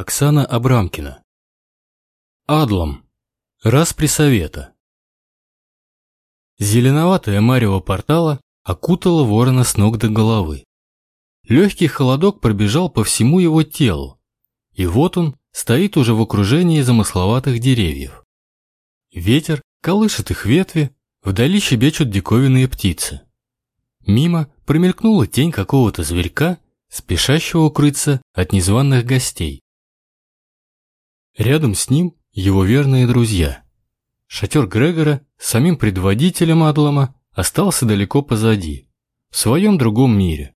Оксана Абрамкина. Адлом. Распри совета. Зеленоватое марево портала окутало ворона с ног до головы. Легкий холодок пробежал по всему его телу. И вот он стоит уже в окружении замысловатых деревьев. Ветер колышет их ветви, вдали щебечут диковинные птицы. Мимо промелькнула тень какого-то зверька, спешащего укрыться от незваных гостей. Рядом с ним его верные друзья. Шатер Грегора самим предводителем Адлама остался далеко позади, в своем другом мире.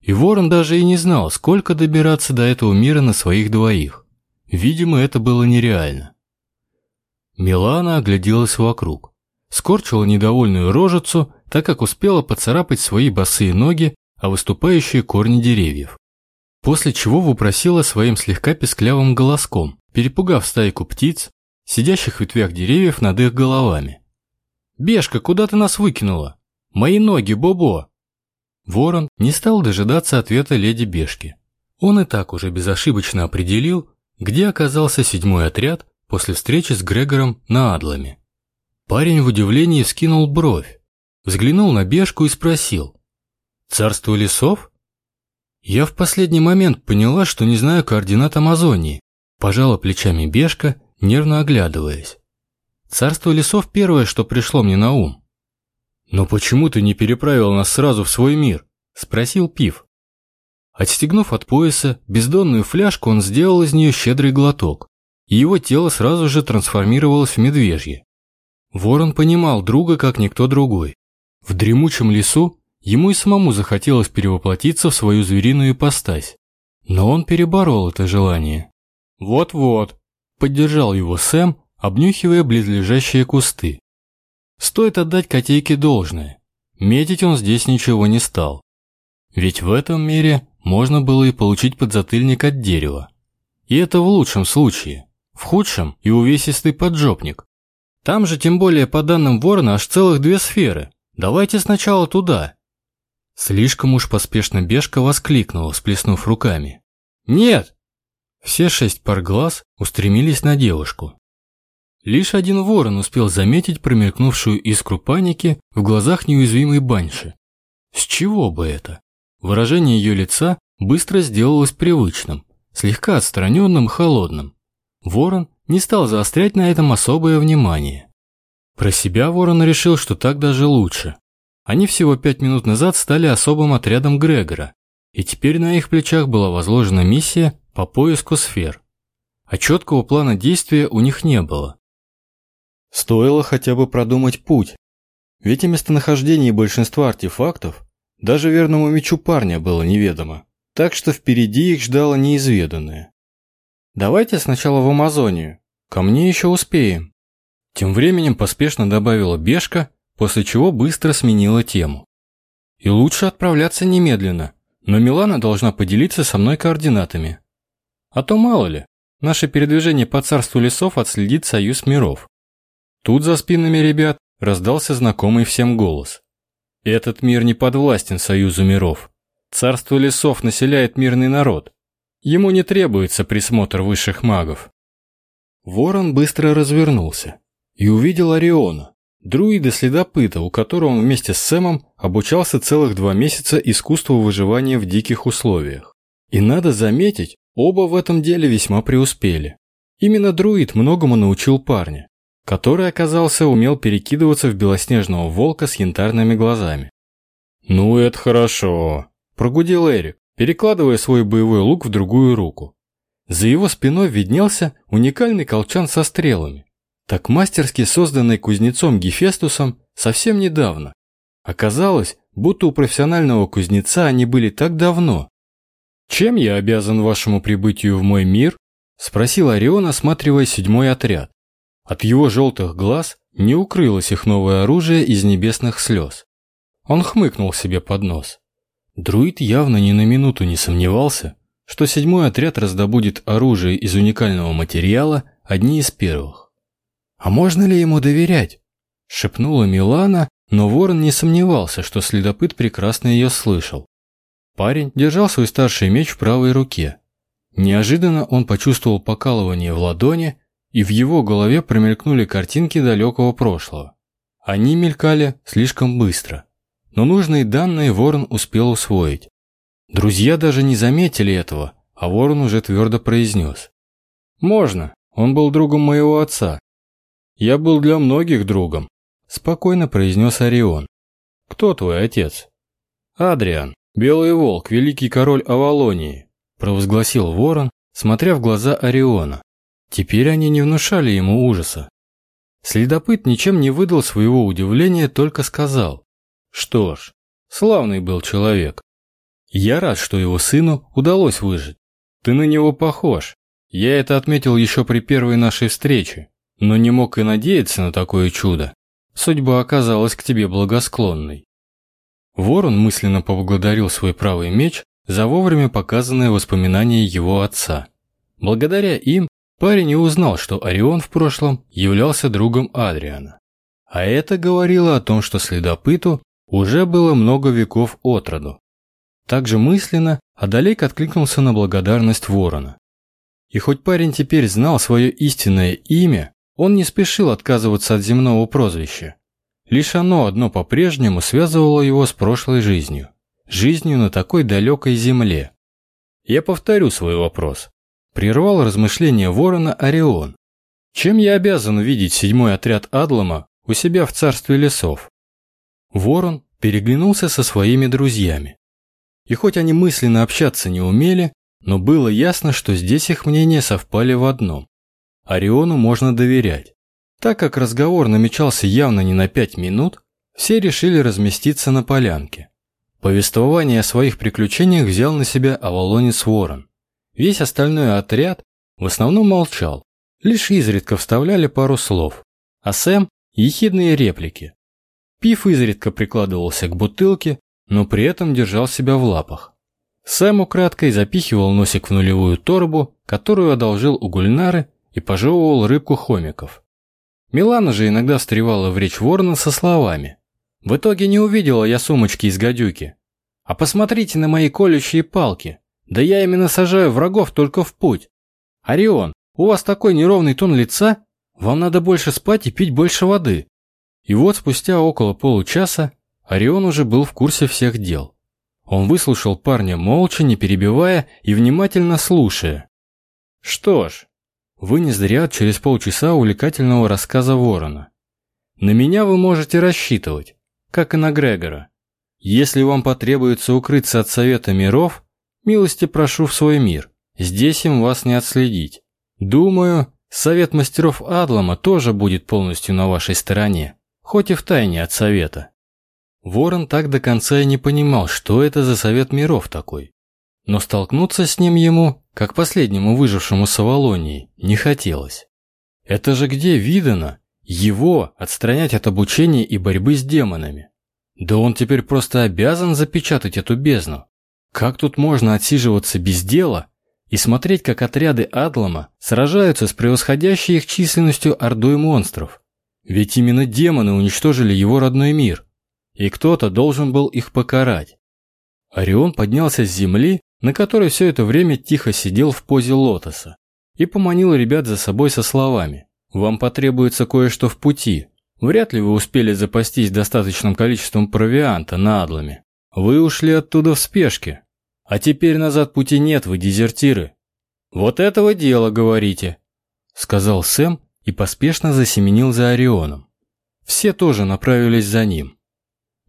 И Ворон даже и не знал, сколько добираться до этого мира на своих двоих. Видимо, это было нереально. Милана огляделась вокруг, скорчила недовольную рожицу, так как успела поцарапать свои босые ноги о выступающие корни деревьев. После чего вопросила своим слегка песклявым голоском перепугав стайку птиц, сидящих в ветвях деревьев над их головами. «Бешка, куда ты нас выкинула? Мои ноги, Бобо!» Ворон не стал дожидаться ответа леди Бешки. Он и так уже безошибочно определил, где оказался седьмой отряд после встречи с Грегором на Адламе. Парень в удивлении вскинул бровь, взглянул на Бешку и спросил. «Царство лесов?» Я в последний момент поняла, что не знаю координат Амазонии, Пожала плечами Бешка, нервно оглядываясь. Царство лесов первое, что пришло мне на ум. «Но почему ты не переправил нас сразу в свой мир?» – спросил Пив. Отстегнув от пояса бездонную фляжку, он сделал из нее щедрый глоток, и его тело сразу же трансформировалось в медвежье. Ворон понимал друга, как никто другой. В дремучем лесу ему и самому захотелось перевоплотиться в свою звериную ипостась, но он переборол это желание. «Вот-вот», – поддержал его Сэм, обнюхивая близлежащие кусты. Стоит отдать котейке должное. Метить он здесь ничего не стал. Ведь в этом мире можно было и получить подзатыльник от дерева. И это в лучшем случае. В худшем и увесистый поджопник. Там же, тем более по данным Ворона, аж целых две сферы. Давайте сначала туда. Слишком уж поспешно Бешка воскликнула, всплеснув руками. «Нет, все шесть пар глаз устремились на девушку. Лишь один ворон успел заметить промелькнувшую искру паники в глазах неуязвимой баньши. С чего бы это? Выражение ее лица быстро сделалось привычным, слегка отстраненным, холодным. Ворон не стал заострять на этом особое внимание. Про себя Ворон решил, что так даже лучше. Они всего пять минут назад стали особым отрядом Грегора, и теперь на их плечах была возложена миссия по поиску сфер, а четкого плана действия у них не было. Стоило хотя бы продумать путь, ведь о местонахождении большинства артефактов даже верному мечу парня было неведомо, так что впереди их ждало неизведанное. «Давайте сначала в Амазонию, ко мне еще успеем». Тем временем поспешно добавила Бешка, после чего быстро сменила тему. «И лучше отправляться немедленно, но Милана должна поделиться со мной координатами. А то мало ли, наше передвижение по царству лесов отследит союз миров. Тут за спинами ребят раздался знакомый всем голос. Этот мир не подвластен союзу миров. Царство лесов населяет мирный народ. Ему не требуется присмотр высших магов. Ворон быстро развернулся и увидел Ориона, друида-следопыта, у которого он вместе с Сэмом обучался целых два месяца искусству выживания в диких условиях. И надо заметить, Оба в этом деле весьма преуспели. Именно друид многому научил парня, который оказался умел перекидываться в белоснежного волка с янтарными глазами. «Ну, это хорошо», – прогудел Эрик, перекладывая свой боевой лук в другую руку. За его спиной виднелся уникальный колчан со стрелами, так мастерски созданный кузнецом Гефестусом совсем недавно. Оказалось, будто у профессионального кузнеца они были так давно, «Чем я обязан вашему прибытию в мой мир?» – спросил Орион, осматривая седьмой отряд. От его желтых глаз не укрылось их новое оружие из небесных слез. Он хмыкнул себе под нос. Друид явно ни на минуту не сомневался, что седьмой отряд раздобудет оружие из уникального материала одни из первых. «А можно ли ему доверять?» – шепнула Милана, но Ворон не сомневался, что следопыт прекрасно ее слышал. Парень держал свой старший меч в правой руке. Неожиданно он почувствовал покалывание в ладони, и в его голове промелькнули картинки далекого прошлого. Они мелькали слишком быстро, но нужные данные Ворон успел усвоить. Друзья даже не заметили этого, а Ворон уже твердо произнес. «Можно, он был другом моего отца». «Я был для многих другом», – спокойно произнес Орион. «Кто твой отец?» «Адриан, белый волк, великий король Авалонии», – провозгласил Ворон, смотря в глаза Ориона. Теперь они не внушали ему ужаса. Следопыт ничем не выдал своего удивления, только сказал. «Что ж, славный был человек. Я рад, что его сыну удалось выжить. Ты на него похож. Я это отметил еще при первой нашей встрече, но не мог и надеяться на такое чудо. Судьба оказалась к тебе благосклонной». Ворон мысленно поблагодарил свой правый меч за вовремя показанное воспоминание его отца. Благодаря им Парень и узнал, что Орион в прошлом являлся другом Адриана. А это говорило о том, что следопыту уже было много веков от роду. Также мысленно Адалейк откликнулся на благодарность ворона. И хоть парень теперь знал свое истинное имя, он не спешил отказываться от земного прозвища. Лишь оно одно по-прежнему связывало его с прошлой жизнью. Жизнью на такой далекой земле. Я повторю свой вопрос. Прервал размышления ворона Орион. Чем я обязан видеть седьмой отряд Адлама у себя в царстве лесов? Ворон переглянулся со своими друзьями. И хоть они мысленно общаться не умели, но было ясно, что здесь их мнения совпали в одном. Ориону можно доверять. Так как разговор намечался явно не на пять минут, все решили разместиться на полянке. Повествование о своих приключениях взял на себя Авалонец Ворон. Весь остальной отряд в основном молчал, лишь изредка вставляли пару слов, а Сэм – ехидные реплики. Пив изредка прикладывался к бутылке, но при этом держал себя в лапах. Сэм украдкой запихивал носик в нулевую торбу, которую одолжил у Гульнары, и пожевывал рыбку хомиков. Милана же иногда встревала в речь ворона со словами. «В итоге не увидела я сумочки из гадюки. А посмотрите на мои колющие палки. Да я именно сажаю врагов только в путь. Орион, у вас такой неровный тон лица, вам надо больше спать и пить больше воды. И вот спустя около получаса Орион уже был в курсе всех дел. Он выслушал парня молча, не перебивая и внимательно слушая. Что ж, вынес ряд через полчаса увлекательного рассказа Ворона. На меня вы можете рассчитывать, как и на Грегора. Если вам потребуется укрыться от Совета миров, Милости прошу в свой мир. Здесь им вас не отследить. Думаю, совет мастеров Адлама тоже будет полностью на вашей стороне, хоть и в тайне от совета. Ворон так до конца и не понимал, что это за совет миров такой. Но столкнуться с ним ему, как последнему выжившему с Авалонией, не хотелось. Это же где видано его отстранять от обучения и борьбы с демонами? Да он теперь просто обязан запечатать эту бездну. Как тут можно отсиживаться без дела и смотреть, как отряды Адлама сражаются с превосходящей их численностью ордой монстров? Ведь именно демоны уничтожили его родной мир, и кто-то должен был их покарать. Орион поднялся с земли, на которой все это время тихо сидел в позе лотоса, и поманил ребят за собой со словами «Вам потребуется кое-что в пути. Вряд ли вы успели запастись достаточным количеством провианта на Адламе. Вы ушли оттуда в спешке. А теперь назад пути нет, вы дезертиры. Вот этого дела говорите, сказал Сэм и поспешно засеменил за Орионом. Все тоже направились за ним.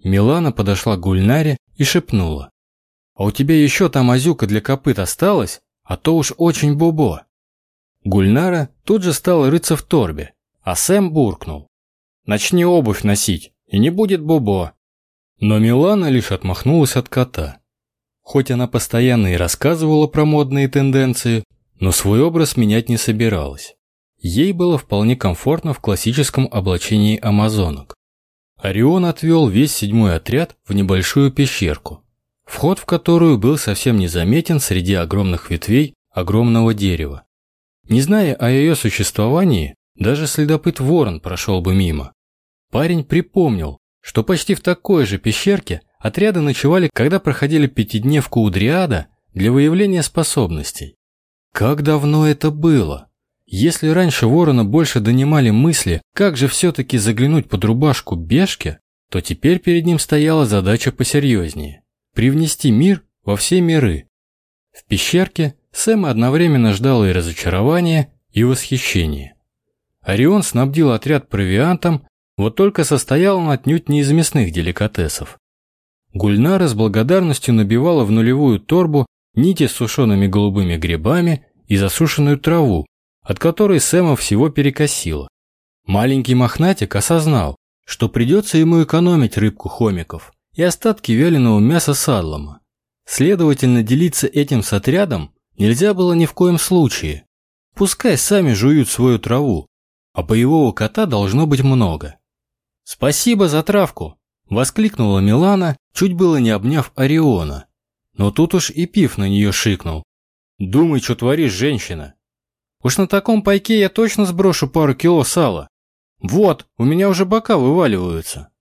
Милана подошла к Гульнаре и шепнула. «А у тебя еще там азюка для копыт осталась? А то уж очень бобо». Гульнара тут же стала рыться в торбе, а Сэм буркнул. «Начни обувь носить, и не будет бобо». Но Милана лишь отмахнулась от кота. Хоть она постоянно и рассказывала про модные тенденции, но свой образ менять не собиралась. Ей было вполне комфортно в классическом облачении амазонок. Орион отвел весь седьмой отряд в небольшую пещерку, вход в которую был совсем незаметен среди огромных ветвей огромного дерева. Не зная о ее существовании, даже следопыт Ворон прошел бы мимо. Парень припомнил, что почти в такой же пещерке отряды ночевали, когда проходили пятидневку у Дриада для выявления способностей. Как давно это было? Если раньше ворона больше донимали мысли, как же все-таки заглянуть под рубашку бешки, то теперь перед ним стояла задача посерьезнее – привнести мир во все миры. В пещерке Сэм одновременно ждал и разочарования, и восхищения. Орион снабдил отряд провиантом, вот только состоял он отнюдь не из мясных деликатесов. Гульнара с благодарностью набивала в нулевую торбу нити с сушеными голубыми грибами и засушенную траву, от которой Сэма всего перекосило. Маленький мохнатик осознал, что придется ему экономить рыбку хомиков и остатки вяленого мяса садлома. Следовательно, делиться этим с отрядом нельзя было ни в коем случае. Пускай сами жуют свою траву, а боевого кота должно быть много. «Спасибо за травку!» – воскликнула Милана, чуть было не обняв Ориона. Но тут уж и Пив на нее шикнул. «Думай, что творишь, женщина!» «Уж на таком пайке я точно сброшу пару кило сала. Вот, у меня уже бока вываливаются».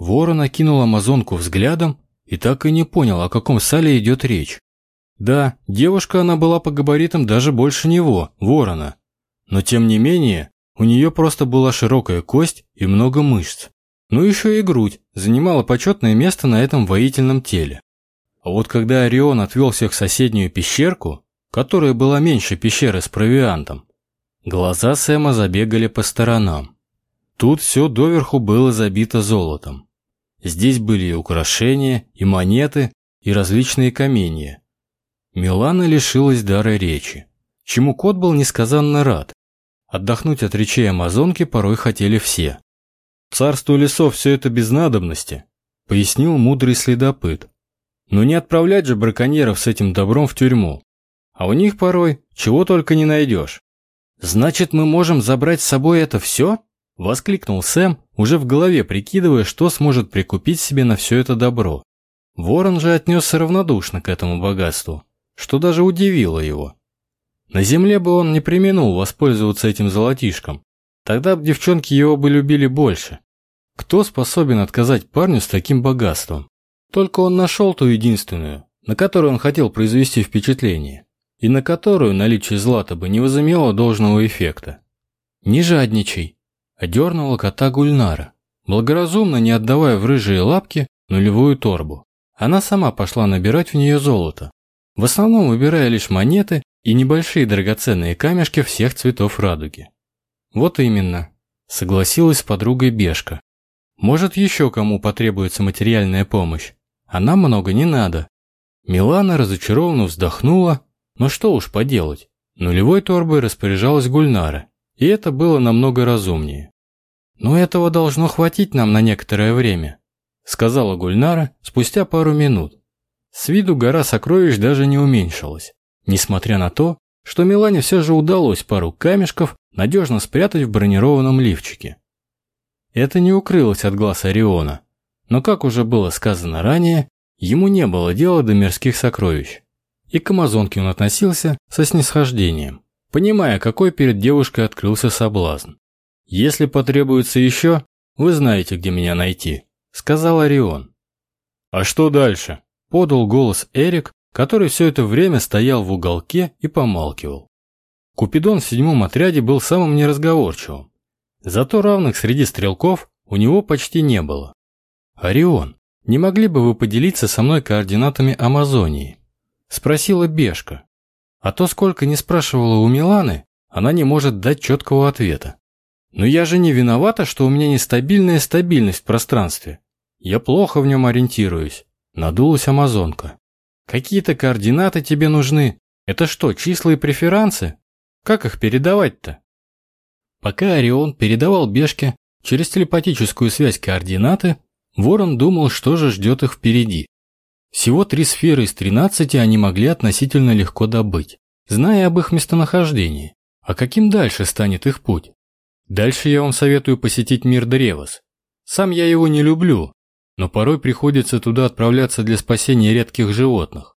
Ворон окинул амазонку взглядом и так и не понял, о каком сале идет речь. Да, девушка она была по габаритам даже больше него, ворона. Но тем не менее, у нее просто была широкая кость и много мышц. Ну еще и грудь занимала почетное место на этом воительном теле. А вот когда Орион отвел всех в соседнюю пещерку, которая была меньше пещеры с провиантом, глаза Сэма забегали по сторонам. Тут все доверху было забито золотом. Здесь были и украшения, и монеты, и различные каменья. Милана лишилась дара речи, чему кот был несказанно рад. Отдохнуть от речей Амазонки порой хотели все. «Царство лесов все это без надобности», — пояснил мудрый следопыт. «Но не отправлять же браконьеров с этим добром в тюрьму. А у них порой чего только не найдешь». «Значит, мы можем забрать с собой это все?» — воскликнул Сэм, уже в голове прикидывая, что сможет прикупить себе на все это добро. Ворон же отнесся равнодушно к этому богатству, что даже удивило его. На земле бы он не применул воспользоваться этим золотишком. Тогда бы девчонки его бы любили больше. Кто способен отказать парню с таким богатством? Только он нашел ту единственную, на которую он хотел произвести впечатление, и на которую наличие злата бы не возымело должного эффекта. «Не жадничай», – одернула кота Гульнара, благоразумно не отдавая в рыжие лапки нулевую торбу. Она сама пошла набирать в нее золото, в основном выбирая лишь монеты и небольшие драгоценные камешки всех цветов радуги. Вот именно, согласилась с подругой Бешка. Может, еще кому потребуется материальная помощь, а нам много не надо. Милана разочарованно вздохнула, но что уж поделать. Нулевой торбой распоряжалась Гульнара, и это было намного разумнее. «Но этого должно хватить нам на некоторое время», сказала Гульнара спустя пару минут. С виду гора сокровищ даже не уменьшилась несмотря на то, что Милане все же удалось пару камешков надежно спрятать в бронированном лифчике. Это не укрылось от глаз Ориона, но, как уже было сказано ранее, ему не было дела до мирских сокровищ. И к амазонке он относился со снисхождением, понимая, какой перед девушкой открылся соблазн. «Если потребуется еще, вы знаете, где меня найти», — сказал Орион. «А что дальше?» — подал голос Эрик, который все это время стоял в уголке и помалкивал. Купидон в седьмом отряде был самым неразговорчивым. Зато равных среди стрелков у него почти не было. «Орион, не могли бы вы поделиться со мной координатами Амазонии?» Спросила Бешка. А то, сколько не спрашивала у Миланы, она не может дать четкого ответа. «Но я же не виновата, что у меня нестабильная стабильность в пространстве. Я плохо в нем ориентируюсь», – надулась Амазонка. Какие-то координаты тебе нужны. Это что, числа и преферансы? Как их передавать-то? Пока Орион передавал Бешке через телепатическую связь координаты, Ворон думал, что же ждет их впереди. Всего три сферы из 13 они могли относительно легко добыть, зная об их местонахождении. А каким дальше станет их путь? Дальше я вам советую посетить мир Древос. Сам я его не люблю, но порой приходится туда отправляться для спасения редких животных.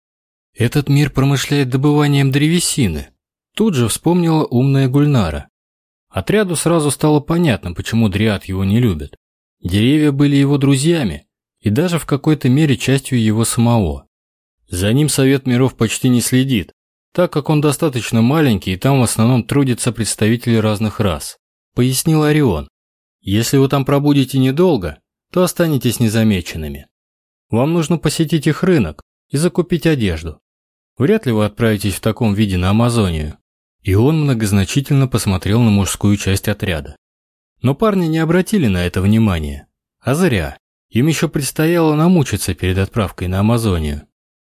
Этот мир промышляет добыванием древесины. Тут же вспомнила умная Гульнара. Отряду сразу стало понятно, почему Дриад его не любит. Деревья были его друзьями и даже в какой-то мере частью его самого. За ним Совет миров почти не следит. так как он достаточно маленький и там в основном трудятся представители разных рас, пояснил Орион. Если вы там пробудете недолго, то останетесь незамеченными. Вам нужно посетить их рынок и закупить одежду. Вряд ли вы отправитесь в таком виде на Амазонию. И он многозначительно посмотрел на мужскую часть отряда. Но парни не обратили на это внимания. А зря. Им еще предстояло намучиться перед отправкой на Амазонию.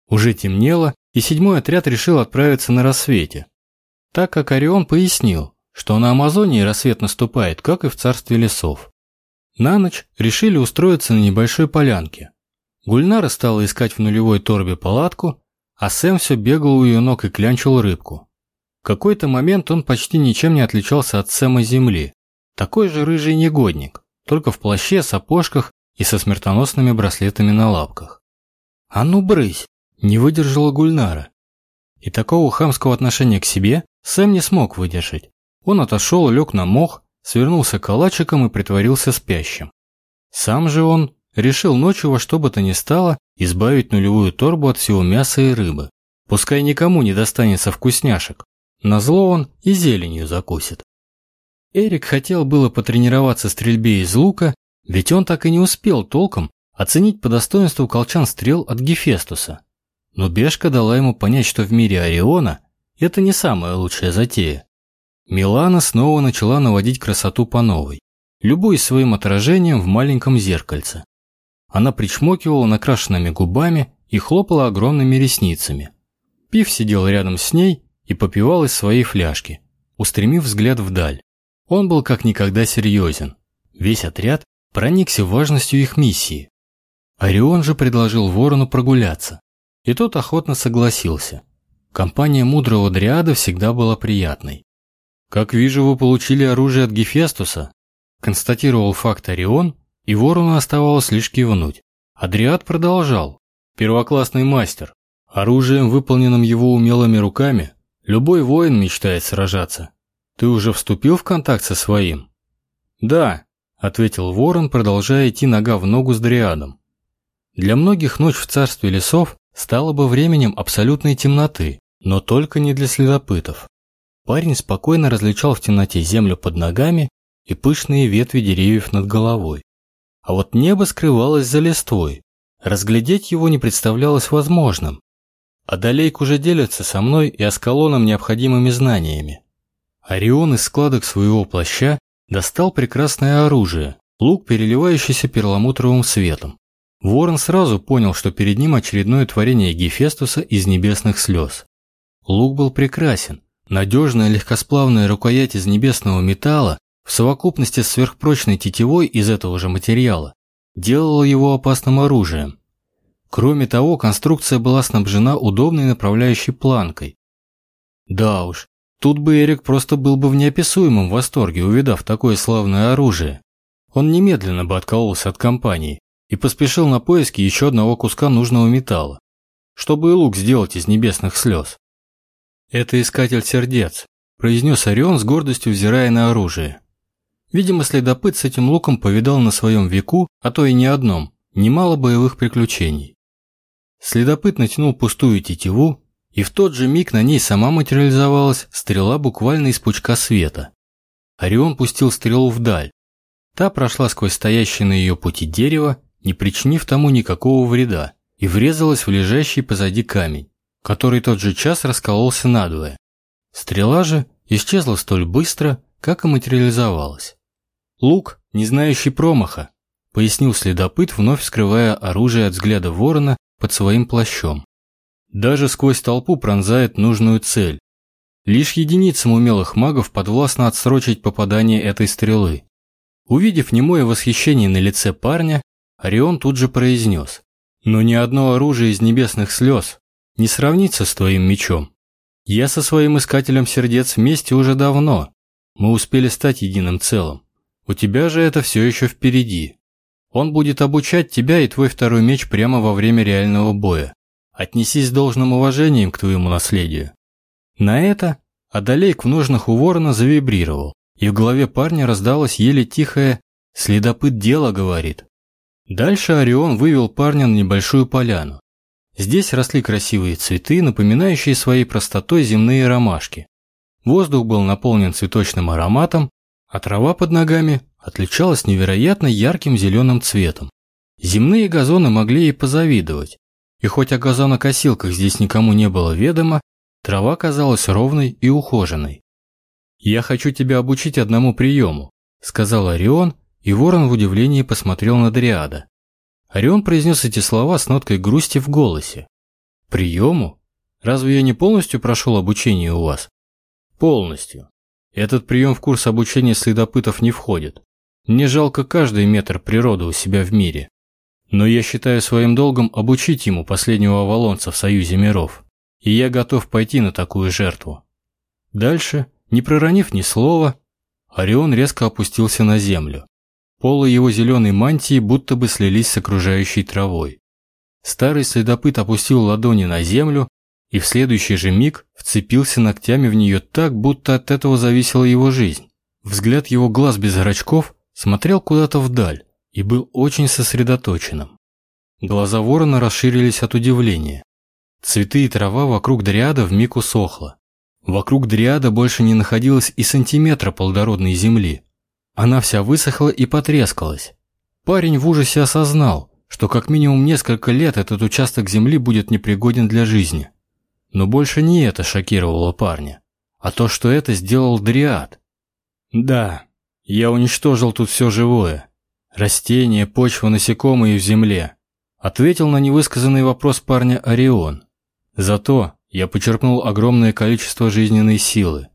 Уже темнело, и седьмой отряд решил отправиться на рассвете. Так как Орион пояснил, что на Амазонии рассвет наступает, как и в царстве лесов. На ночь решили устроиться на небольшой полянке. Гульнара стала искать в нулевой торбе палатку, а Сэм все бегал у ее ног и клянчил рыбку. В какой-то момент он почти ничем не отличался от Сэма Земли. Такой же рыжий негодник, только в плаще, сапожках и со смертоносными браслетами на лапках. «А ну брысь!» Не выдержала Гульнара. И такого хамского отношения к себе Сэм не смог выдержать. Он отошел, лег на мох, свернулся калачиком и притворился спящим. Сам же он решил ночью во что бы то ни стало избавить нулевую торбу от всего мяса и рыбы. Пускай никому не достанется вкусняшек. Назло он и зеленью закусит. Эрик хотел было потренироваться стрельбе из лука, ведь он так и не успел толком оценить по достоинству колчан стрел от Гефестуса. Но Бешка дала ему понять, что в мире Ориона это не самая лучшая затея. Милана снова начала наводить красоту по новой, любуясь своим отражением в маленьком зеркальце. Она причмокивала накрашенными губами и хлопала огромными ресницами. Пив сидел рядом с ней и попивал из своей фляжки, устремив взгляд вдаль. Он был как никогда серьезен. Весь отряд проникся важностью их миссии. Орион же предложил Ворону прогуляться, и тот охотно согласился. Компания мудрого дриада всегда была приятной. «Как вижу, вы получили оружие от Гефестуса», констатировал факт Орион, и ворону оставалось лишь кивнуть. Адриат продолжал. «Первоклассный мастер. Оружием, выполненным его умелыми руками, любой воин мечтает сражаться. Ты уже вступил в контакт со своим?» «Да», — ответил ворон, продолжая идти нога в ногу с дриадом. Для многих ночь в царстве лесов стало бы временем абсолютной темноты, но только не для следопытов. Парень спокойно различал в темноте землю под ногами и пышные ветви деревьев над головой. А вот небо скрывалось за листвой. Разглядеть его не представлялось возможным. Адалейк уже делится со мной и Аскалоном необходимыми знаниями. Орион из складок своего плаща достал прекрасное оружие, лук, переливающийся перламутровым светом. Ворон сразу понял, что перед ним очередное творение Гефестуса из небесных слез. Лук был прекрасен. Надежная легкосплавная рукоять из небесного металла в совокупности с сверхпрочной тетивой из этого же материала делала его опасным оружием. Кроме того, конструкция была снабжена удобной направляющей планкой. Да уж, тут бы Эрик просто был бы в неописуемом восторге, увидав такое славное оружие. Он немедленно бы откололся от компании, и поспешил на поиски еще одного куска нужного металла, чтобы и лук сделать из небесных слез. «Это искатель сердец», – произнес Орион с гордостью взирая на оружие. Видимо, следопыт с этим луком повидал на своем веку, а то и не одном, немало боевых приключений. Следопыт натянул пустую тетиву, и в тот же миг на ней сама материализовалась стрела буквально из пучка света. Орион пустил стрелу вдаль. Та прошла сквозь стоящее на ее пути дерево не причинив тому никакого вреда, и врезалась в лежащий позади камень, который тот же час раскололся надвое. Стрела же исчезла столь быстро, как и материализовалась. «Лук, не знающий промаха», — пояснил следопыт, вновь скрывая оружие от взгляда ворона под своим плащом. Даже сквозь толпу пронзает нужную цель. Лишь единицам умелых магов подвластно отсрочить попадание этой стрелы. Увидев немое восхищение на лице парня, Орион тут же произнес. «Но ни одно оружие из небесных слез не сравнится с твоим мечом. Я со своим искателем сердец вместе уже давно. Мы успели стать единым целым. У тебя же это все еще впереди. Он будет обучать тебя и твой второй меч прямо во время реального боя. Отнесись с должным уважением к твоему наследию». На это Адалейк в ножнах у ворона завибрировал, и в голове парня раздалось еле тихое «Следопыт дело говорит». Дальше Орион вывел парня на небольшую поляну. Здесь росли красивые цветы, напоминающие своей простотой земные ромашки. Воздух был наполнен цветочным ароматом, а трава под ногами отличалась невероятно ярким зеленым цветом. Земные газоны могли ей позавидовать, и хоть о газонокосилках здесь никому не было ведомо, трава казалась ровной и ухоженной. «Я хочу тебя обучить одному приему», – сказал Орион, и ворон в удивлении посмотрел на Дриада. Орион произнес эти слова с ноткой грусти в голосе. «Приему? Разве я не полностью прошел обучение у вас?» «Полностью. Этот прием в курс обучения следопытов не входит. Мне жалко каждый метр природы у себя в мире. Но я считаю своим долгом обучить ему последнего авалонца в Союзе миров. И я готов пойти на такую жертву». Дальше, не проронив ни слова, Орион резко опустился на землю. Полы его зеленой мантии будто бы слились с окружающей травой. Старый следопыт опустил ладони на землю и в следующий же миг вцепился ногтями в нее так, будто от этого зависела его жизнь. Взгляд его глаз без зрачков смотрел куда-то вдаль и был очень сосредоточенным. Глаза ворона расширились от удивления. Цветы и трава вокруг дриада вмиг усохла. Вокруг дриада больше не находилось и сантиметра плодородной земли. Она вся высохла и потрескалась. Парень в ужасе осознал, что как минимум несколько лет этот участок земли будет непригоден для жизни. Но больше не это шокировало парня, а то, что это сделал Дриад. Да, я уничтожил тут все живое. Растения, почва, насекомые в земле. Ответил на невысказанный вопрос парня Орион. Зато я почерпнул огромное количество жизненной силы.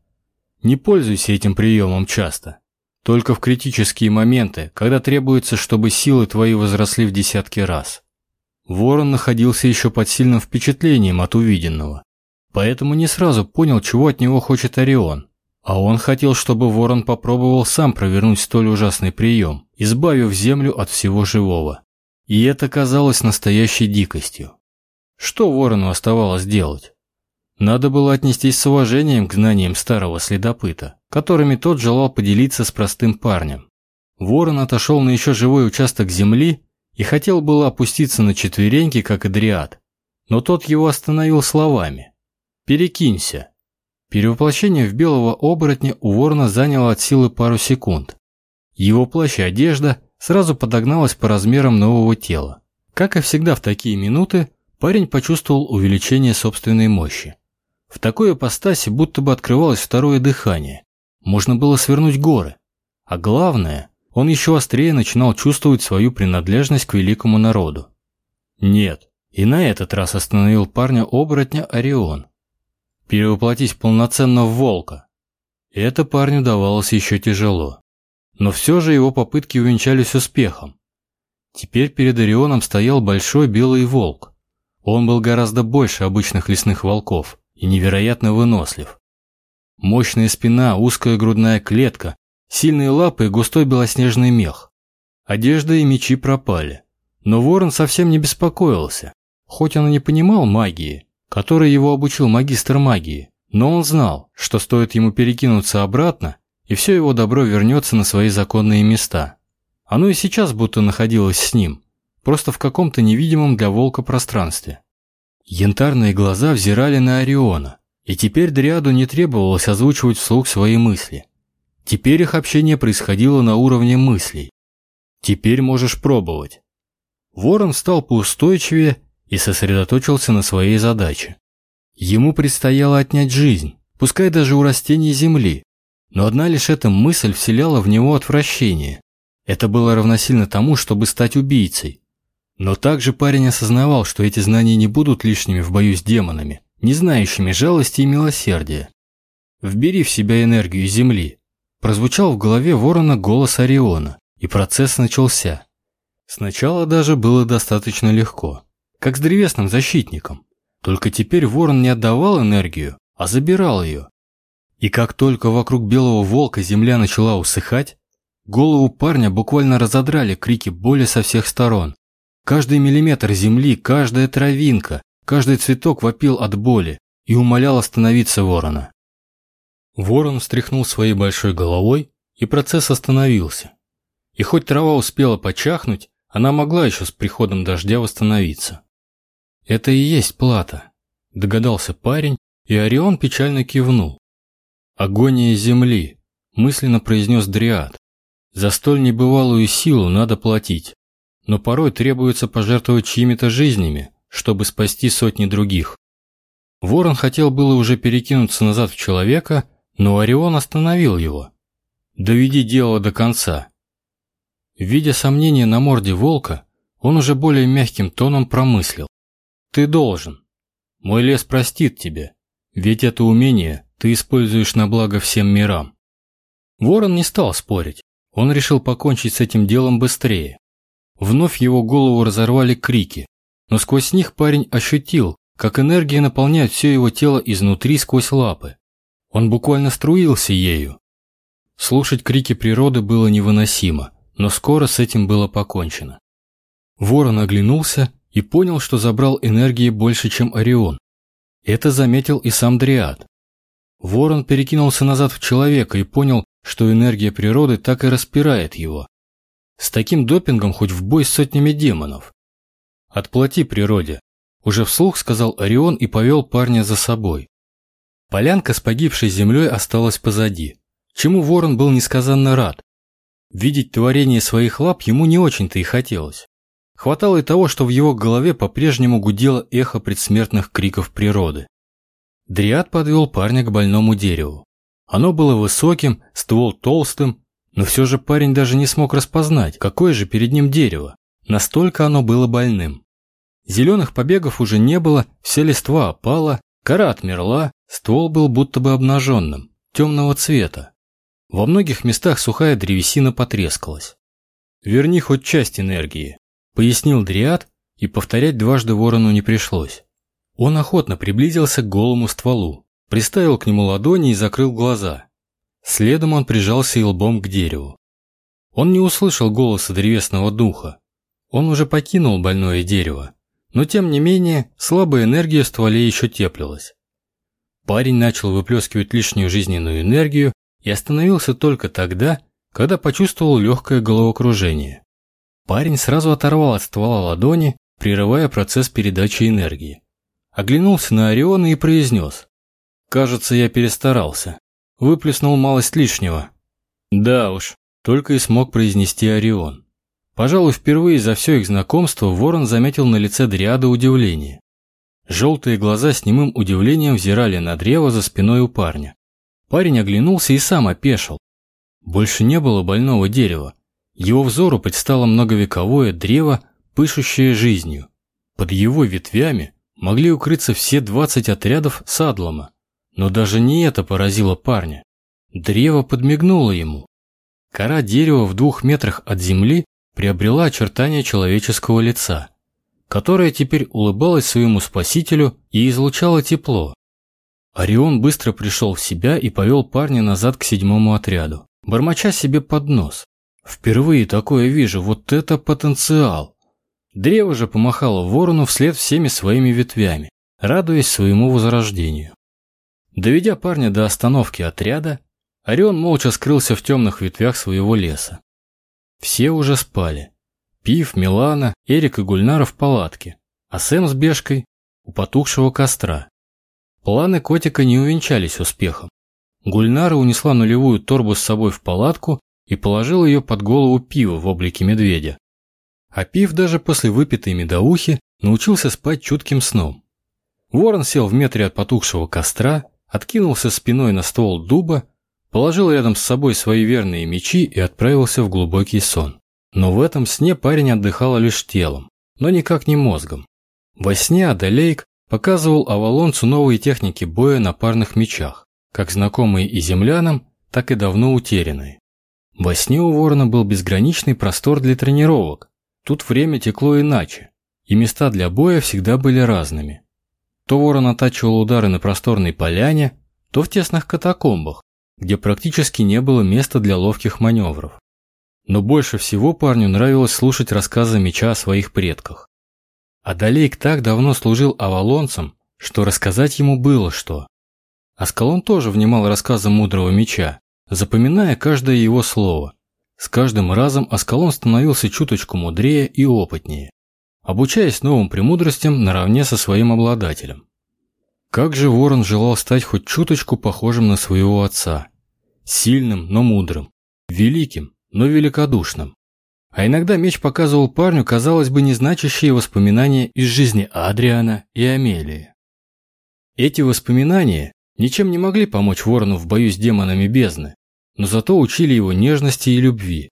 Не пользуйся этим приемом часто. Только в критические моменты, когда требуется, чтобы силы твои возросли в десятки раз. Ворон находился еще под сильным впечатлением от увиденного, поэтому не сразу понял, чего от него хочет Орион. А он хотел, чтобы Ворон попробовал сам провернуть столь ужасный прием, избавив Землю от всего живого. И это казалось настоящей дикостью. Что Ворону оставалось делать? Надо было отнестись с уважением к знаниям старого следопыта, которыми тот желал поделиться с простым парнем. Ворон отошел на еще живой участок земли и хотел было опуститься на четвереньки, как Адриат, но тот его остановил словами. «Перекинься». Перевоплощение в белого оборотня у ворона заняло от силы пару секунд. Его плащ и одежда сразу подогналась по размерам нового тела. Как и всегда в такие минуты, парень почувствовал увеличение собственной мощи. В такой апостасе будто бы открывалось второе дыхание. Можно было свернуть горы. А главное, он еще острее начинал чувствовать свою принадлежность к великому народу. Нет, и на этот раз остановил парня-оборотня Орион. Перевоплотись полноценно в волка. Это парню давалось еще тяжело. Но все же его попытки увенчались успехом. Теперь перед Орионом стоял большой белый волк. Он был гораздо больше обычных лесных волков и невероятно вынослив. Мощная спина, узкая грудная клетка, сильные лапы и густой белоснежный мех. Одежда и мечи пропали. Но ворон совсем не беспокоился. Хоть он и не понимал магии, которой его обучил магистр магии, но он знал, что стоит ему перекинуться обратно, и все его добро вернется на свои законные места. Оно и сейчас будто находилось с ним, просто в каком-то невидимом для волка пространстве. Янтарные глаза взирали на Ориона, и теперь Дриаду не требовалось озвучивать вслух свои мысли. Теперь их общение происходило на уровне мыслей. Теперь можешь пробовать. Ворон стал поустойчивее и сосредоточился на своей задаче. Ему предстояло отнять жизнь, пускай даже у растений земли, но одна лишь эта мысль вселяла в него отвращение. Это было равносильно тому, чтобы стать убийцей, но также парень осознавал, что эти знания не будут лишними в бою с демонами, не знающими жалости и милосердия. «Вбери в себя энергию Земли», прозвучал в голове ворона голос Ориона, и процесс начался. Сначала даже было достаточно легко, как с древесным защитником. Только теперь ворон не отдавал энергию, а забирал ее. И как только вокруг белого волка земля начала усыхать, голову парня буквально разодрали крики боли со всех сторон. Каждый миллиметр земли, каждая травинка, каждый цветок вопил от боли и умолял остановиться ворона. Ворон встряхнул своей большой головой, и процесс остановился. И хоть трава успела почахнуть, она могла еще с приходом дождя восстановиться. Это и есть плата, догадался парень, и Орион печально кивнул. Агония земли, мысленно произнес Дриад. За столь небывалую силу надо платить, но порой требуется пожертвовать чьими-то жизнями, чтобы спасти сотни других. Ворон хотел было уже перекинуться назад в человека, но Орион остановил его. «Доведи дело до конца». Видя сомнение на морде волка, он уже более мягким тоном промыслил. «Ты должен. Мой лес простит тебе, ведь это умение ты используешь на благо всем мирам». Ворон не стал спорить. Он решил покончить с этим делом быстрее. Вновь его голову разорвали крики, но сквозь них парень ощутил, как энергия наполняет все его тело изнутри сквозь лапы. Он буквально струился ею. Слушать крики природы было невыносимо, но скоро с этим было покончено. Ворон оглянулся и понял, что забрал энергии больше, чем Орион. Это заметил и сам Дриад. Ворон перекинулся назад в человека и понял, что энергия природы так и распирает его. С таким допингом хоть в бой с сотнями демонов. «Отплати природе», – уже вслух сказал Орион и повел парня за собой. Полянка с погибшей землей осталась позади, чему ворон был несказанно рад. Видеть творение своих лап ему не очень-то и хотелось. Хватало и того, что в его голове по-прежнему гудело эхо предсмертных криков природы. Дриад подвел парня к больному дереву. Оно было высоким, ствол толстым, но все же парень даже не смог распознать, какое же перед ним дерево. Настолько оно было больным. Зеленых побегов уже не было, вся листва опала, кора отмерла, ствол был будто бы обнаженным, темного цвета. Во многих местах сухая древесина потрескалась. «Верни хоть часть энергии», Пояснил Дриад, и повторять дважды ворону не пришлось. Он охотно приблизился к голому стволу, приставил к нему ладони и закрыл глаза. Следом он прижался и лбом к дереву. Он не услышал голоса древесного духа. Он уже покинул больное дерево, но тем не менее слабая энергия в стволе еще теплилась. Парень начал выплескивать лишнюю жизненную энергию и остановился только тогда, когда почувствовал легкое головокружение. Парень сразу оторвал от ствола ладони, прерывая процесс передачи энергии. Оглянулся на Ориона и произнес. «Кажется, я перестарался. Выплеснул малость лишнего». «Да уж», только и смог произнести Орион. Пожалуй, впервые за все их знакомство Ворон заметил на лице Дриада удивление. Желтые глаза с немым удивлением взирали на древо за спиной у парня. Парень оглянулся и сам опешил. Больше не было больного дерева, его взору предстало многовековое древо, пышущее жизнью. Под его ветвями могли укрыться все 20 отрядов садлома. Но даже не это поразило парня. Древо подмигнуло ему. Кора дерева в двух метрах от земли приобрела очертания человеческого лица, которое теперь улыбалось своему спасителю и излучало тепло. Орион быстро пришел в себя и повел парня назад к седьмому отряду, бормоча себе под нос. Впервые такое вижу, вот это потенциал. Древо же помахало ворону вслед всеми своими ветвями, радуясь своему возрождению. Доведя парня до остановки отряда, Орион молча скрылся в темных ветвях своего леса. Все уже спали. Пив, Милана, Эрик и Гульнара в палатке, а Сэм с Бешкой у потухшего костра. Планы котика не увенчались успехом. Гульнара унесла нулевую торбу с собой в палатку и положил ее под голову пива в облике медведя. А пив даже после выпитой медоухи научился спать чутким сном. Ворон сел в метре от потухшего костра, откинулся спиной на ствол дуба, положил рядом с собой свои верные мечи и отправился в глубокий сон. Но в этом сне парень отдыхал лишь телом, но никак не мозгом. Во сне Адалейк показывал Авалонцу новые техники боя на парных мечах, как знакомые и землянам, так и давно утерянные. Во сне у Ворона был безграничный простор для тренировок. Тут время текло иначе, и места для боя всегда были разными. То Ворон оттачивал удары на просторной поляне, то в тесных катакомбах, где практически не было места для ловких маневров. Но больше всего парню нравилось слушать рассказы меча о своих предках. Адалейк так давно служил авалонцам, что рассказать ему было что. Аскалон тоже внимал рассказам мудрого меча, запоминая каждое его слово. С каждым разом Аскалон становился чуточку мудрее и опытнее. обучаясь новым премудростям наравне со своим обладателем. Как же Ворон желал стать хоть чуточку похожим на своего отца. Сильным, но мудрым. Великим, но великодушным. А иногда меч показывал парню, казалось бы, незначащие воспоминания из жизни Адриана и Амелии. Эти воспоминания ничем не могли помочь Ворону в бою с демонами бездны, но зато учили его нежности и любви.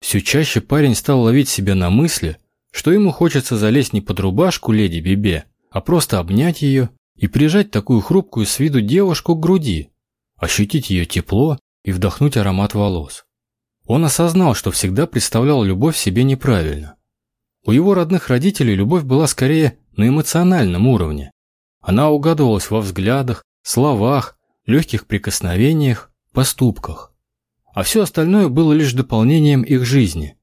Все чаще парень стал ловить себя на мысли, что ему хочется залезть не под рубашку леди Бибе, а просто обнять ее и прижать такую хрупкую с виду девушку к груди, ощутить ее тепло и вдохнуть аромат волос. Он осознал, что всегда представлял любовь себе неправильно. У его родных родителей любовь была скорее на эмоциональном уровне. Она угадывалась во взглядах, словах, легких прикосновениях, поступках. А все остальное было лишь дополнением их жизни.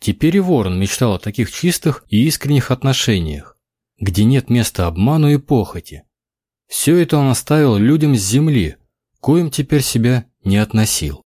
Теперь и Ворон мечтал о таких чистых и искренних отношениях, где нет места обману и похоти. Все это он оставил людям с земли, коим теперь себя не относил.